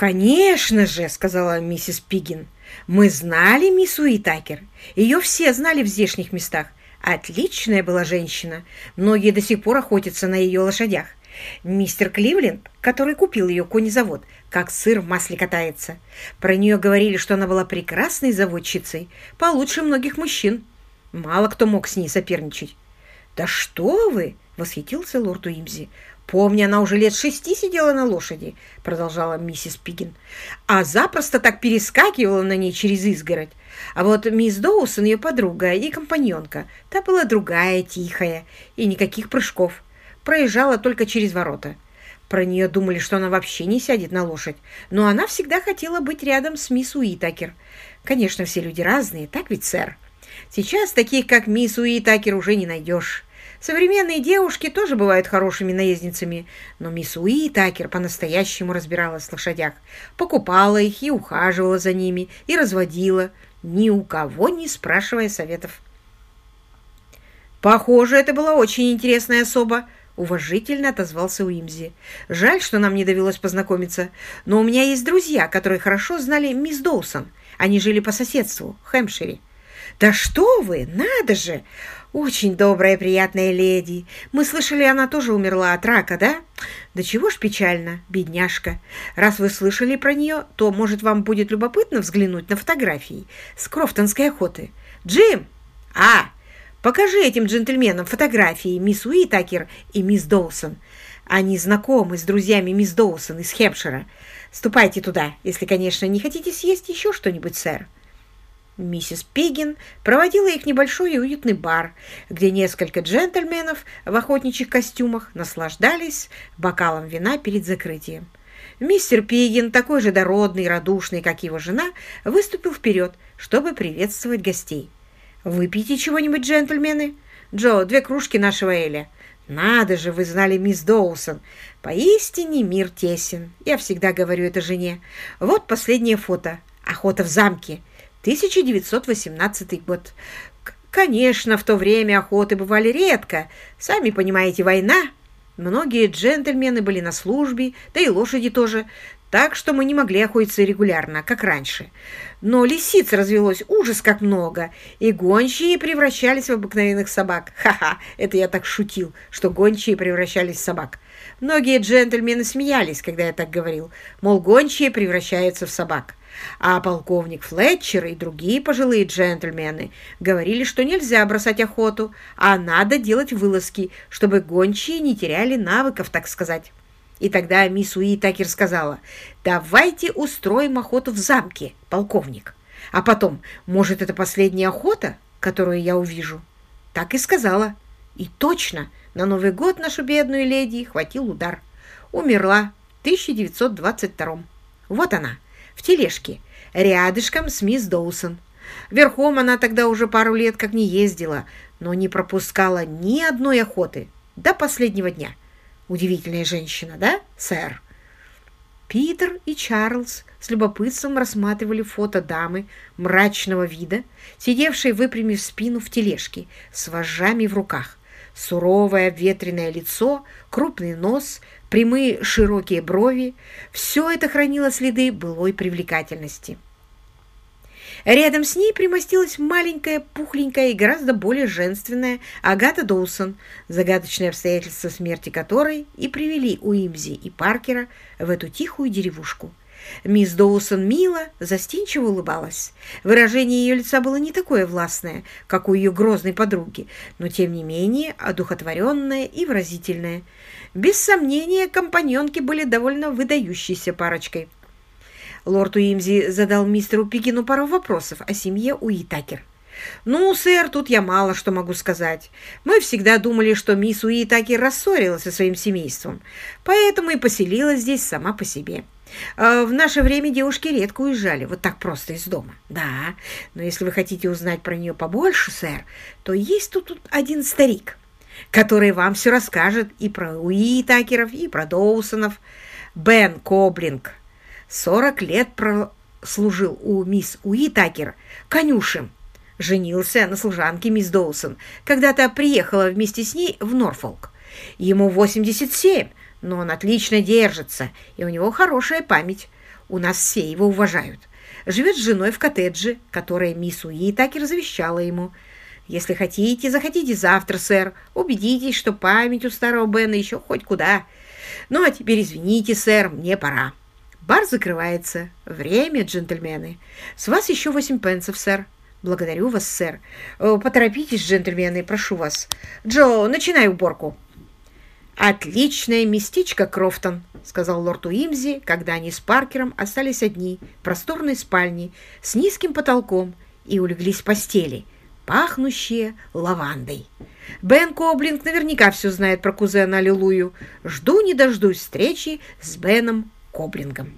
«Конечно же», — сказала миссис Пигин. «Мы знали мисс Уитакер. Ее все знали в здешних местах. Отличная была женщина. Многие до сих пор охотятся на ее лошадях. Мистер Кливленд, который купил ее конезавод, как сыр в масле катается. Про нее говорили, что она была прекрасной заводчицей, получше многих мужчин. Мало кто мог с ней соперничать. «Да что вы!» — восхитился лорд Уимзи. «Помню, она уже лет шести сидела на лошади», — продолжала миссис Пигин, «а запросто так перескакивала на ней через изгородь. А вот мисс Доусон, ее подруга и компаньонка, та была другая, тихая, и никаких прыжков. Проезжала только через ворота. Про нее думали, что она вообще не сядет на лошадь, но она всегда хотела быть рядом с мисс Уитакер. Конечно, все люди разные, так ведь, сэр? Сейчас таких, как мисс Уитакер, уже не найдешь». Современные девушки тоже бывают хорошими наездницами, но мисс Уи Такер по-настоящему разбиралась в лошадях, покупала их и ухаживала за ними, и разводила, ни у кого не спрашивая советов. «Похоже, это была очень интересная особа», — уважительно отозвался Уимзи. «Жаль, что нам не довелось познакомиться, но у меня есть друзья, которые хорошо знали мисс Доусон. Они жили по соседству, в Хэмпшире». «Да что вы! Надо же! Очень добрая, приятная леди. Мы слышали, она тоже умерла от рака, да? Да чего ж печально, бедняжка. Раз вы слышали про нее, то, может, вам будет любопытно взглянуть на фотографии с Крофтонской охоты. Джим! А, покажи этим джентльменам фотографии мисс Уитакер и мисс Доусон. Они знакомы с друзьями мисс Доусон из Хемпшира. Ступайте туда, если, конечно, не хотите съесть еще что-нибудь, сэр. Миссис Пигин проводила их в небольшой и уютный бар, где несколько джентльменов в охотничьих костюмах наслаждались бокалом вина перед закрытием. Мистер Пигин, такой же дородный и радушный, как его жена, выступил вперед, чтобы приветствовать гостей. «Выпейте чего-нибудь, джентльмены? Джо, две кружки нашего Эля. Надо же, вы знали мисс Доусон. Поистине мир тесен. Я всегда говорю это жене. Вот последнее фото. Охота в замке. 1918 год. Конечно, в то время охоты бывали редко. Сами понимаете, война. Многие джентльмены были на службе, да и лошади тоже. Так что мы не могли охотиться регулярно, как раньше. Но лисиц развелось ужас как много, и гончие превращались в обыкновенных собак. Ха-ха, это я так шутил, что гончие превращались в собак. Многие джентльмены смеялись, когда я так говорил, мол, гончие превращаются в собак. А полковник Флетчер и другие пожилые джентльмены говорили, что нельзя бросать охоту, а надо делать вылазки, чтобы гончие не теряли навыков, так сказать. И тогда мисс Уи Такер сказала, «Давайте устроим охоту в замке, полковник. А потом, может, это последняя охота, которую я увижу?» Так и сказала. И точно, на Новый год нашу бедную леди хватил удар. Умерла в 1922 Вот она, в тележке, рядышком с мисс Доусон. Верхом она тогда уже пару лет как не ездила, но не пропускала ни одной охоты до последнего дня. Удивительная женщина, да, сэр? Питер и Чарльз с любопытством рассматривали фото дамы мрачного вида, сидевшей, выпрямив спину в тележке, с вожжами в руках. Суровое обветренное лицо, крупный нос, прямые широкие брови – все это хранило следы былой привлекательности. Рядом с ней примостилась маленькая, пухленькая и гораздо более женственная Агата Доусон, загадочные обстоятельства смерти которой и привели Уимзи и Паркера в эту тихую деревушку. Мисс Доусон мило, застенчиво улыбалась. Выражение ее лица было не такое властное, как у ее грозной подруги, но, тем не менее, одухотворенное и выразительное. Без сомнения, компаньонки были довольно выдающейся парочкой. Лорд Уимзи задал мистеру Пикину пару вопросов о семье Уитакер. «Ну, сэр, тут я мало что могу сказать. Мы всегда думали, что мисс Уитакер рассорилась со своим семейством, поэтому и поселилась здесь сама по себе». А в наше время девушки редко уезжали вот так просто из дома. Да, но если вы хотите узнать про нее побольше, сэр, то есть тут, тут один старик, который вам все расскажет и про Уитакеров, и про Доусонов. Бен Коблинг. Сорок лет прослужил у мисс Уитакер конюшем. Женился на служанке мисс Доусон, когда-то приехала вместе с ней в Норфолк. Ему 87, но он отлично держится, и у него хорошая память. У нас все его уважают. Живет с женой в коттедже, которая мисс Уи так и развещала ему. Если хотите, заходите завтра, сэр. Убедитесь, что память у старого Бена еще хоть куда. Ну, а теперь извините, сэр, мне пора. Бар закрывается. Время, джентльмены. С вас еще восемь пенсов, сэр. Благодарю вас, сэр. Поторопитесь, джентльмены, прошу вас. Джо, начинай уборку. «Отличное местечко, Крофтон», — сказал лорд Уимзи, когда они с Паркером остались одни в просторной спальне с низким потолком и улеглись в постели, пахнущие лавандой. Бен Коблинг наверняка все знает про кузена Аллилуйю. Жду не дождусь встречи с Беном Коблингом.